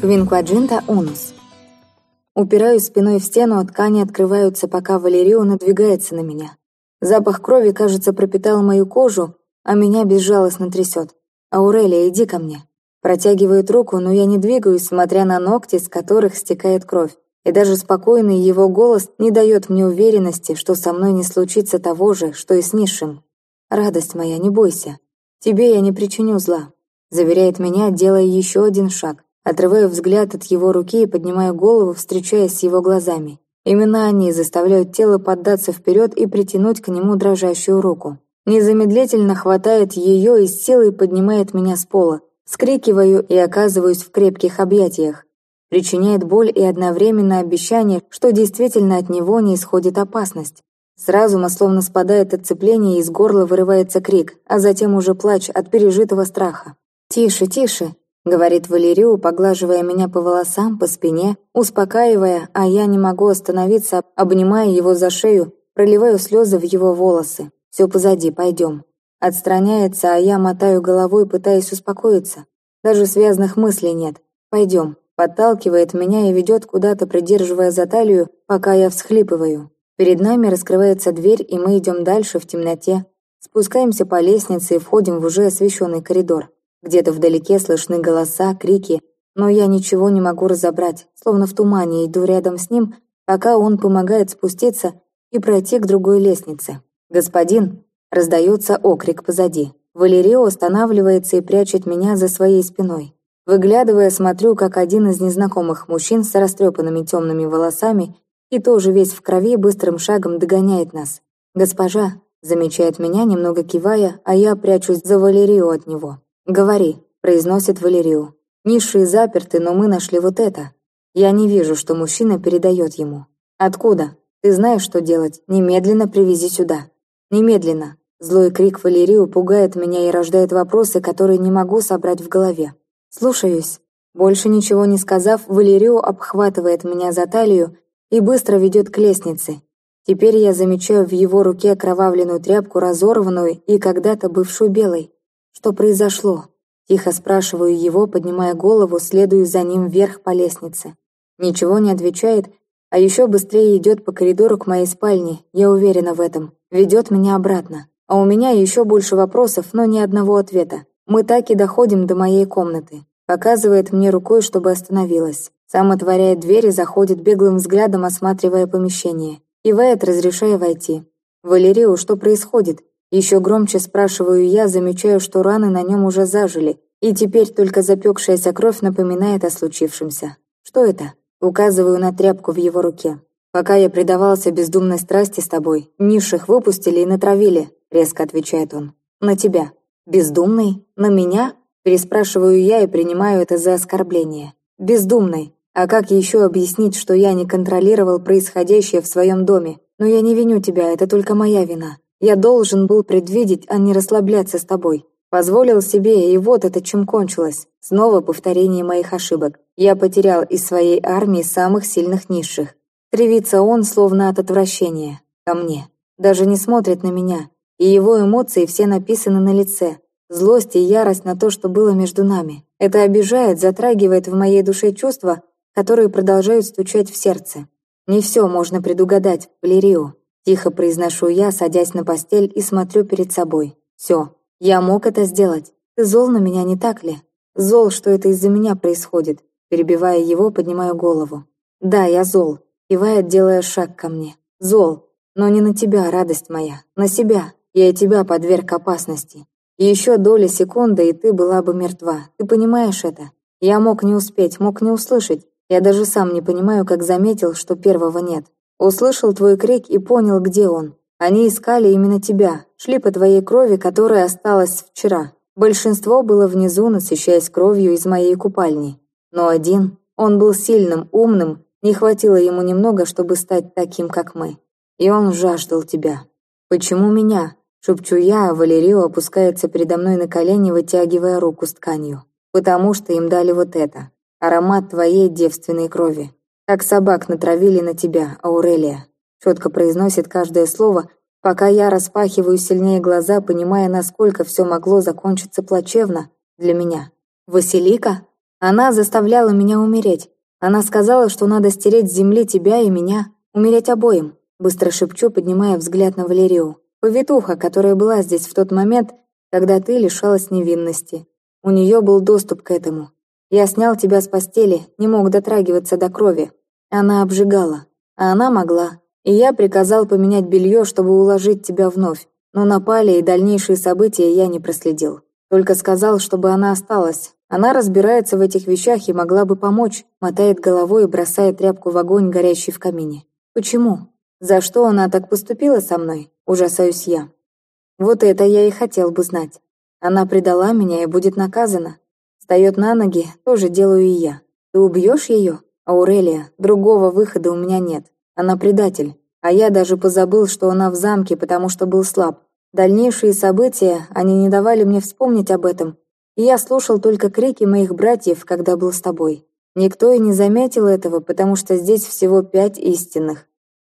Квинкваджинта унус. Упираюсь спиной в стену, а ткани открываются, пока Валерио надвигается на меня. Запах крови, кажется, пропитал мою кожу, а меня безжалостно трясет. «Аурелия, иди ко мне». Протягивает руку, но я не двигаюсь, смотря на ногти, с которых стекает кровь. И даже спокойный его голос не дает мне уверенности, что со мной не случится того же, что и с низшим. «Радость моя, не бойся. Тебе я не причиню зла», — заверяет меня, делая еще один шаг. Отрываю взгляд от его руки и поднимаю голову, встречаясь с его глазами. Именно они заставляют тело поддаться вперед и притянуть к нему дрожащую руку. Незамедлительно хватает ее и с силой поднимает меня с пола. Скрикиваю и оказываюсь в крепких объятиях. Причиняет боль и одновременно обещание, что действительно от него не исходит опасность. С разума словно спадает отцепление и из горла вырывается крик, а затем уже плач от пережитого страха. «Тише, тише!» Говорит Валерию, поглаживая меня по волосам, по спине, успокаивая, а я не могу остановиться, обнимая его за шею, проливаю слезы в его волосы. Все позади, пойдем. Отстраняется, а я мотаю головой, пытаясь успокоиться. Даже связанных мыслей нет. Пойдем. Подталкивает меня и ведет куда-то, придерживая за талию, пока я всхлипываю. Перед нами раскрывается дверь, и мы идем дальше в темноте. Спускаемся по лестнице и входим в уже освещенный коридор. Где-то вдалеке слышны голоса, крики, но я ничего не могу разобрать, словно в тумане иду рядом с ним, пока он помогает спуститься и пройти к другой лестнице. «Господин!» — раздается окрик позади. Валерио останавливается и прячет меня за своей спиной. Выглядывая, смотрю, как один из незнакомых мужчин с растрепанными темными волосами и тоже весь в крови быстрым шагом догоняет нас. «Госпожа!» — замечает меня, немного кивая, а я прячусь за Валерио от него. «Говори», — произносит Валерию. «Ниши заперты, но мы нашли вот это. Я не вижу, что мужчина передает ему. Откуда? Ты знаешь, что делать. Немедленно привези сюда. Немедленно». Злой крик Валерию пугает меня и рождает вопросы, которые не могу собрать в голове. «Слушаюсь». Больше ничего не сказав, Валерию обхватывает меня за талию и быстро ведет к лестнице. Теперь я замечаю в его руке окровавленную тряпку, разорванную и когда-то бывшую белой. «Что произошло?» Тихо спрашиваю его, поднимая голову, следую за ним вверх по лестнице. Ничего не отвечает, а еще быстрее идет по коридору к моей спальне, я уверена в этом. Ведет меня обратно. А у меня еще больше вопросов, но ни одного ответа. Мы так и доходим до моей комнаты. Показывает мне рукой, чтобы остановилась. Сам отворяет дверь и заходит беглым взглядом, осматривая помещение. Ивает, разрешая войти. «Валерию, что происходит?» Еще громче спрашиваю я, замечаю, что раны на нем уже зажили, и теперь только запекшаяся кровь напоминает о случившемся. Что это? Указываю на тряпку в его руке. «Пока я предавался бездумной страсти с тобой, низших выпустили и натравили», — резко отвечает он. «На тебя». «Бездумный? На меня?» Переспрашиваю я и принимаю это за оскорбление. «Бездумный. А как еще объяснить, что я не контролировал происходящее в своем доме? Но я не виню тебя, это только моя вина. Я должен был предвидеть, а не расслабляться с тобой. Позволил себе, и вот это чем кончилось. Снова повторение моих ошибок. Я потерял из своей армии самых сильных низших. Кривится он, словно от отвращения. Ко мне. Даже не смотрит на меня. И его эмоции все написаны на лице. Злость и ярость на то, что было между нами. Это обижает, затрагивает в моей душе чувства, которые продолжают стучать в сердце. Не все можно предугадать, Валерио. Тихо произношу я, садясь на постель и смотрю перед собой. Все, я мог это сделать. Ты зол на меня, не так ли? Зол, что это из-за меня происходит. Перебивая его, поднимаю голову. Да, я зол. Кивает, делая шаг ко мне. Зол. Но не на тебя, радость моя. На себя. Я и тебя подверг опасности. Еще доля секунды, и ты была бы мертва. Ты понимаешь это? Я мог не успеть, мог не услышать. Я даже сам не понимаю, как заметил, что первого нет. Услышал твой крик и понял, где он. Они искали именно тебя, шли по твоей крови, которая осталась вчера. Большинство было внизу, насыщаясь кровью из моей купальни. Но один, он был сильным, умным, не хватило ему немного, чтобы стать таким, как мы. И он жаждал тебя. «Почему меня?» — шепчу я, а Валерио опускается передо мной на колени, вытягивая руку с тканью. «Потому что им дали вот это. Аромат твоей девственной крови. «Как собак натравили на тебя, Аурелия», — четко произносит каждое слово, пока я распахиваю сильнее глаза, понимая, насколько все могло закончиться плачевно для меня. «Василика?» Она заставляла меня умереть. Она сказала, что надо стереть с земли тебя и меня, умереть обоим. Быстро шепчу, поднимая взгляд на Валерию. Повитуха, которая была здесь в тот момент, когда ты лишалась невинности. У нее был доступ к этому. Я снял тебя с постели, не мог дотрагиваться до крови. Она обжигала, а она могла. И я приказал поменять белье, чтобы уложить тебя вновь. Но напали и дальнейшие события я не проследил. Только сказал, чтобы она осталась. Она разбирается в этих вещах и могла бы помочь, мотает головой и бросает тряпку в огонь, горящий в камине. Почему? За что она так поступила со мной? Ужасаюсь я. Вот это я и хотел бы знать. Она предала меня и будет наказана. Встает на ноги, тоже делаю и я. Ты убьешь ее? Аурелия, другого выхода у меня нет. Она предатель. А я даже позабыл, что она в замке, потому что был слаб. Дальнейшие события, они не давали мне вспомнить об этом. И я слушал только крики моих братьев, когда был с тобой. Никто и не заметил этого, потому что здесь всего пять истинных.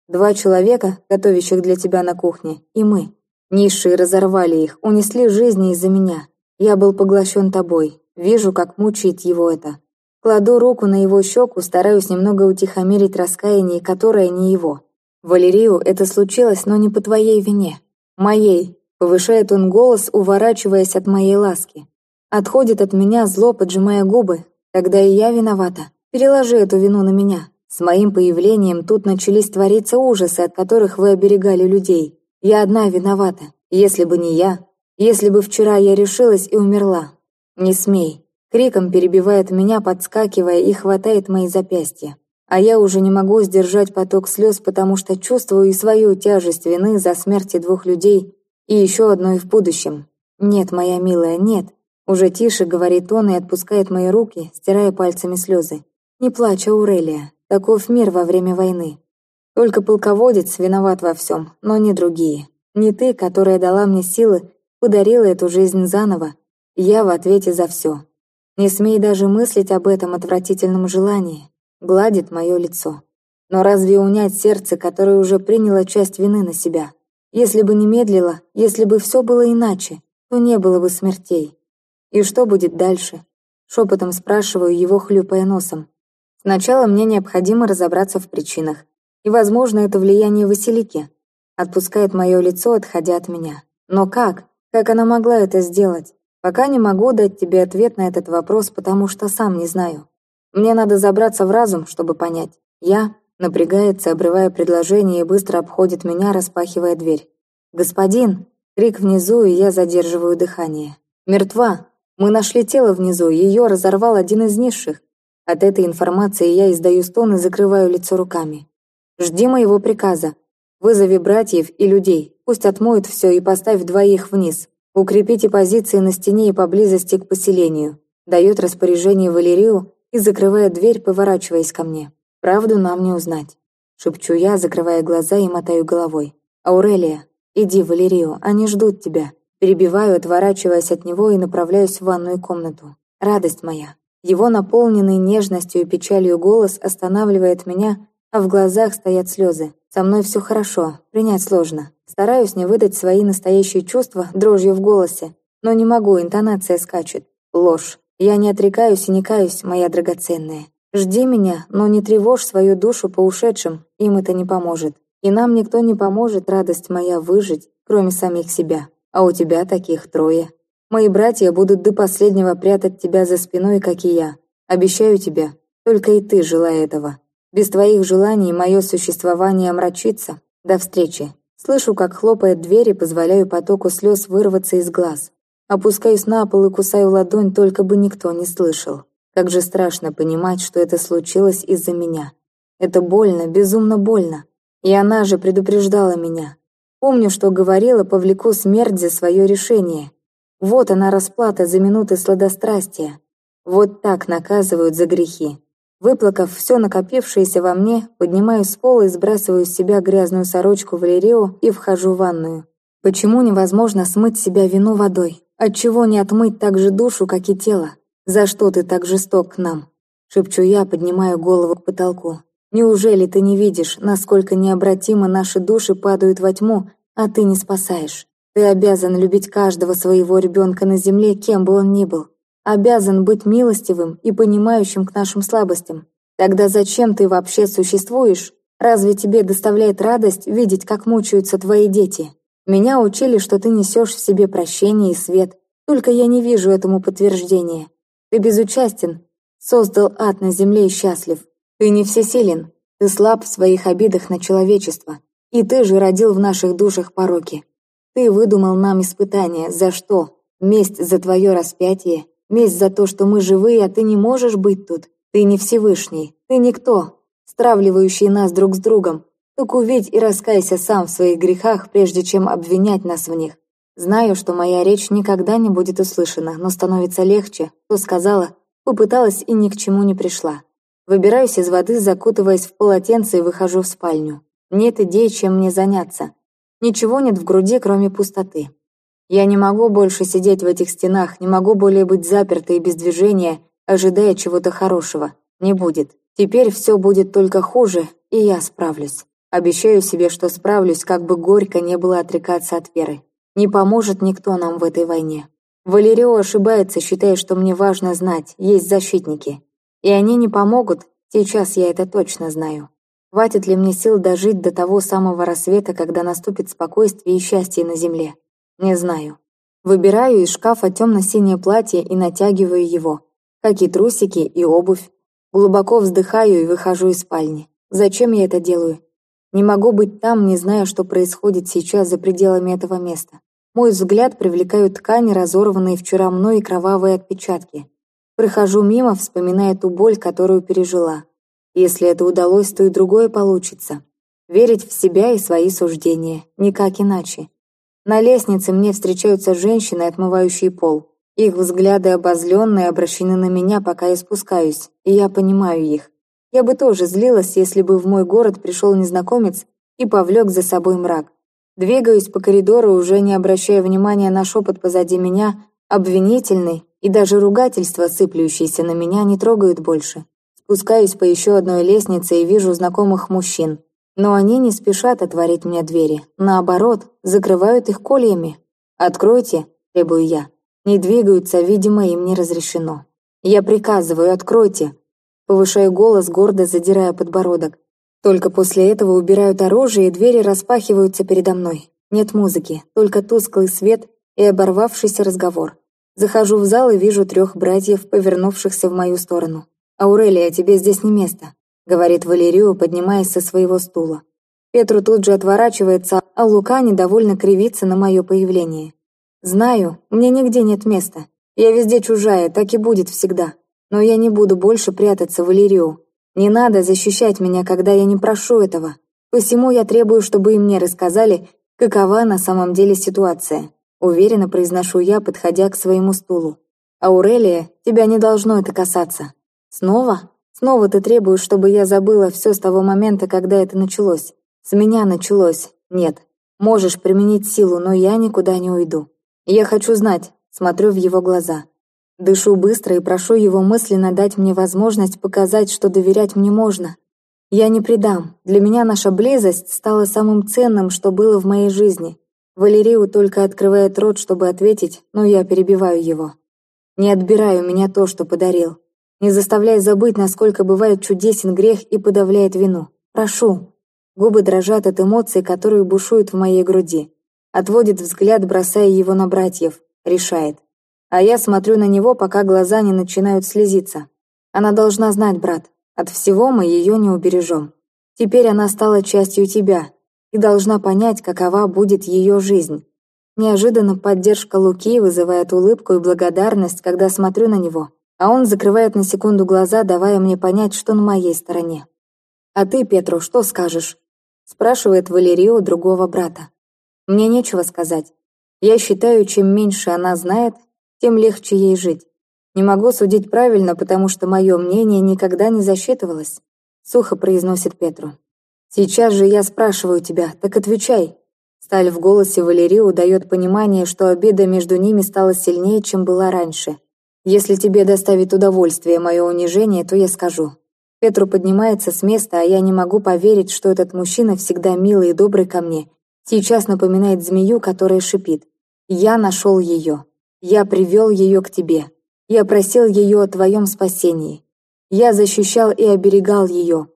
Два человека, готовящих для тебя на кухне, и мы. Низшие разорвали их, унесли жизни из-за меня. Я был поглощен тобой. Вижу, как мучает его это. Кладу руку на его щеку, стараюсь немного утихомирить раскаяние, которое не его. Валерию это случилось, но не по твоей вине. Моей. Повышает он голос, уворачиваясь от моей ласки. Отходит от меня, зло поджимая губы. Тогда и я виновата. Переложи эту вину на меня. С моим появлением тут начались твориться ужасы, от которых вы оберегали людей. Я одна виновата. Если бы не я, если бы вчера я решилась и умерла. Не смей. Криком перебивает меня, подскакивая и хватает мои запястья. А я уже не могу сдержать поток слез, потому что чувствую и свою тяжесть вины за смерти двух людей и еще одной в будущем. Нет, моя милая, нет. Уже тише говорит он и отпускает мои руки, стирая пальцами слезы. Не плачь, Аурелия. Таков мир во время войны. Только полководец виноват во всем, но не другие. Не ты, которая дала мне силы, подарила эту жизнь заново. Я в ответе за все. Не смей даже мыслить об этом отвратительном желании. Гладит мое лицо. Но разве унять сердце, которое уже приняло часть вины на себя? Если бы не медлило, если бы все было иначе, то не было бы смертей. И что будет дальше? Шепотом спрашиваю его, хлюпая носом. Сначала мне необходимо разобраться в причинах. И, возможно, это влияние Василики. Отпускает мое лицо, отходя от меня. Но как? Как она могла это сделать? Пока не могу дать тебе ответ на этот вопрос, потому что сам не знаю. Мне надо забраться в разум, чтобы понять. Я напрягается, обрывая предложение и быстро обходит меня, распахивая дверь. «Господин!» Крик внизу, и я задерживаю дыхание. «Мертва! Мы нашли тело внизу, ее разорвал один из низших. От этой информации я издаю стон и закрываю лицо руками. Жди моего приказа. Вызови братьев и людей. Пусть отмоют все и поставь двоих вниз. Укрепите позиции на стене и поблизости к поселению. Дает распоряжение Валерию и закрывает дверь, поворачиваясь ко мне. Правду нам не узнать. Шепчу я, закрывая глаза и мотаю головой. «Аурелия, иди, Валерию, они ждут тебя». Перебиваю, отворачиваясь от него и направляюсь в ванную комнату. Радость моя. Его наполненный нежностью и печалью голос останавливает меня, а в глазах стоят слезы. Со мной все хорошо, принять сложно. Стараюсь не выдать свои настоящие чувства дрожью в голосе, но не могу, интонация скачет. Ложь. Я не отрекаюсь и не каюсь, моя драгоценная. Жди меня, но не тревожь свою душу по ушедшим, им это не поможет. И нам никто не поможет, радость моя, выжить, кроме самих себя. А у тебя таких трое. Мои братья будут до последнего прятать тебя за спиной, как и я. Обещаю тебе, только и ты желай этого. Без твоих желаний мое существование омрачится. До встречи. Слышу, как хлопает дверь и позволяю потоку слез вырваться из глаз. Опускаюсь на пол и кусаю ладонь, только бы никто не слышал. Как же страшно понимать, что это случилось из-за меня. Это больно, безумно больно. И она же предупреждала меня. Помню, что говорила, повлеку смерть за свое решение. Вот она расплата за минуты сладострастия. Вот так наказывают за грехи. Выплакав все накопившееся во мне, поднимаюсь с пола и сбрасываю с себя грязную сорочку Валерио и вхожу в ванную. Почему невозможно смыть себя вину водой? Отчего не отмыть так же душу, как и тело? За что ты так жесток к нам? Шепчу я, поднимаю голову к потолку. Неужели ты не видишь, насколько необратимо наши души падают во тьму, а ты не спасаешь? Ты обязан любить каждого своего ребенка на земле, кем бы он ни был. Обязан быть милостивым и понимающим к нашим слабостям. Тогда зачем ты вообще существуешь? Разве тебе доставляет радость видеть, как мучаются твои дети? Меня учили, что ты несешь в себе прощение и свет, только я не вижу этому подтверждения. Ты безучастен, создал ад на земле и счастлив. Ты не всесилен, ты слаб в своих обидах на человечество. И ты же родил в наших душах пороки. Ты выдумал нам испытания. За что? Месть за твое распятие? Месть за то, что мы живые, а ты не можешь быть тут? Ты не Всевышний. Ты никто, стравливающий нас друг с другом. Так увидь и раскайся сам в своих грехах, прежде чем обвинять нас в них. Знаю, что моя речь никогда не будет услышана, но становится легче, то сказала, попыталась и ни к чему не пришла. Выбираюсь из воды, закутываясь в полотенце и выхожу в спальню. Нет идей, чем мне заняться. Ничего нет в груди, кроме пустоты. Я не могу больше сидеть в этих стенах, не могу более быть запертой и без движения, ожидая чего-то хорошего. Не будет. Теперь все будет только хуже, и я справлюсь. Обещаю себе, что справлюсь, как бы горько не было отрекаться от веры. Не поможет никто нам в этой войне. Валерио ошибается, считая, что мне важно знать, есть защитники. И они не помогут, сейчас я это точно знаю. Хватит ли мне сил дожить до того самого рассвета, когда наступит спокойствие и счастье на земле? Не знаю. Выбираю из шкафа темно-синее платье и натягиваю его, как и трусики и обувь. Глубоко вздыхаю и выхожу из спальни. Зачем я это делаю? Не могу быть там, не зная, что происходит сейчас за пределами этого места. Мой взгляд привлекают ткани, разорванные вчера мной и кровавые отпечатки. Прохожу мимо, вспоминая ту боль, которую пережила. Если это удалось, то и другое получится. Верить в себя и свои суждения, никак иначе. На лестнице мне встречаются женщины, отмывающие пол. Их взгляды обозленные обращены на меня, пока я спускаюсь, и я понимаю их. Я бы тоже злилась, если бы в мой город пришел незнакомец и повлек за собой мрак. Двигаюсь по коридору, уже не обращая внимания на шепот позади меня, обвинительный, и даже ругательства, сыплющиеся на меня, не трогают больше. Спускаюсь по еще одной лестнице и вижу знакомых мужчин. Но они не спешат отворить мне двери. Наоборот, закрывают их кольями. «Откройте», — требую я. Не двигаются, видимо, им не разрешено. Я приказываю, откройте. Повышаю голос, гордо задирая подбородок. Только после этого убирают оружие, и двери распахиваются передо мной. Нет музыки, только тусклый свет и оборвавшийся разговор. Захожу в зал и вижу трех братьев, повернувшихся в мою сторону. «Аурелия, тебе здесь не место», — говорит Валерию, поднимаясь со своего стула. Петру тут же отворачивается, а Лука недовольно кривится на мое появление. «Знаю, мне нигде нет места. Я везде чужая, так и будет всегда. Но я не буду больше прятаться Валерию. Не надо защищать меня, когда я не прошу этого. Посему я требую, чтобы и мне рассказали, какова на самом деле ситуация. Уверенно произношу я, подходя к своему стулу. «Аурелия, тебя не должно это касаться. Снова? Снова ты требуешь, чтобы я забыла все с того момента, когда это началось. С меня началось. Нет. Можешь применить силу, но я никуда не уйду. Я хочу знать. Смотрю в его глаза. Дышу быстро и прошу его мысленно дать мне возможность показать, что доверять мне можно. Я не предам. Для меня наша близость стала самым ценным, что было в моей жизни. Валерию только открывает рот, чтобы ответить, но я перебиваю его. Не отбирай у меня то, что подарил. Не заставляй забыть, насколько бывает чудесен грех и подавляет вину. Прошу. Губы дрожат от эмоций, которые бушуют в моей груди. Отводит взгляд, бросая его на братьев. Решает. А я смотрю на него, пока глаза не начинают слезиться. Она должна знать, брат. От всего мы ее не убережем. Теперь она стала частью тебя и должна понять, какова будет ее жизнь. Неожиданно поддержка Луки вызывает улыбку и благодарность, когда смотрю на него а он закрывает на секунду глаза, давая мне понять, что на моей стороне. «А ты, Петру, что скажешь?» спрашивает Валерия у другого брата. Мне нечего сказать. Я считаю, чем меньше она знает, тем легче ей жить. Не могу судить правильно, потому что мое мнение никогда не засчитывалось. Сухо произносит Петру. «Сейчас же я спрашиваю тебя, так отвечай». Сталь в голосе Валерии дает понимание, что обида между ними стала сильнее, чем была раньше. Если тебе доставит удовольствие мое унижение, то я скажу. Петру поднимается с места, а я не могу поверить, что этот мужчина всегда милый и добрый ко мне. Сейчас напоминает змею, которая шипит. Я нашел ее. Я привел ее к тебе. Я просил ее о твоем спасении. Я защищал и оберегал ее,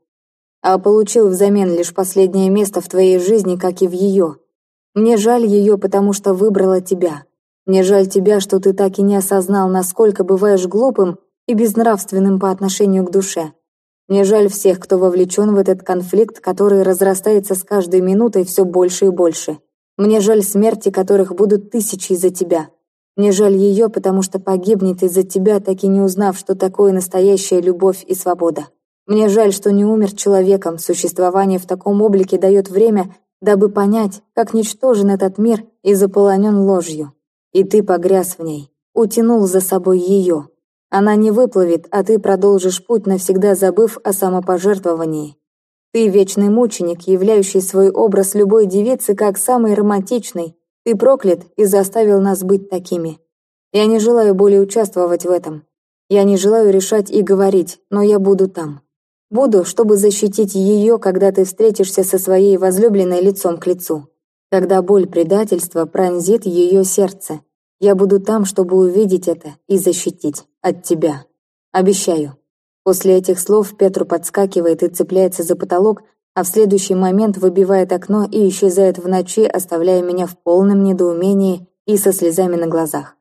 а получил взамен лишь последнее место в твоей жизни, как и в ее. Мне жаль ее, потому что выбрала тебя. Мне жаль тебя, что ты так и не осознал, насколько бываешь глупым и безнравственным по отношению к душе. Мне жаль всех, кто вовлечен в этот конфликт, который разрастается с каждой минутой все больше и больше. Мне жаль смерти, которых будут тысячи из-за тебя. Мне жаль ее, потому что погибнет из-за тебя, так и не узнав, что такое настоящая любовь и свобода. Мне жаль, что не умер человеком, существование в таком облике дает время, дабы понять, как ничтожен этот мир и заполонен ложью. И ты погряз в ней, утянул за собой ее. Она не выплывет, а ты продолжишь путь, навсегда забыв о самопожертвовании. Ты вечный мученик, являющий свой образ любой девицы как самый романтичный. Ты проклят и заставил нас быть такими. Я не желаю более участвовать в этом. Я не желаю решать и говорить, но я буду там. Буду, чтобы защитить ее, когда ты встретишься со своей возлюбленной лицом к лицу. Когда боль предательства пронзит ее сердце. Я буду там, чтобы увидеть это и защитить от тебя. Обещаю. После этих слов Петру подскакивает и цепляется за потолок, а в следующий момент выбивает окно и исчезает в ночи, оставляя меня в полном недоумении и со слезами на глазах.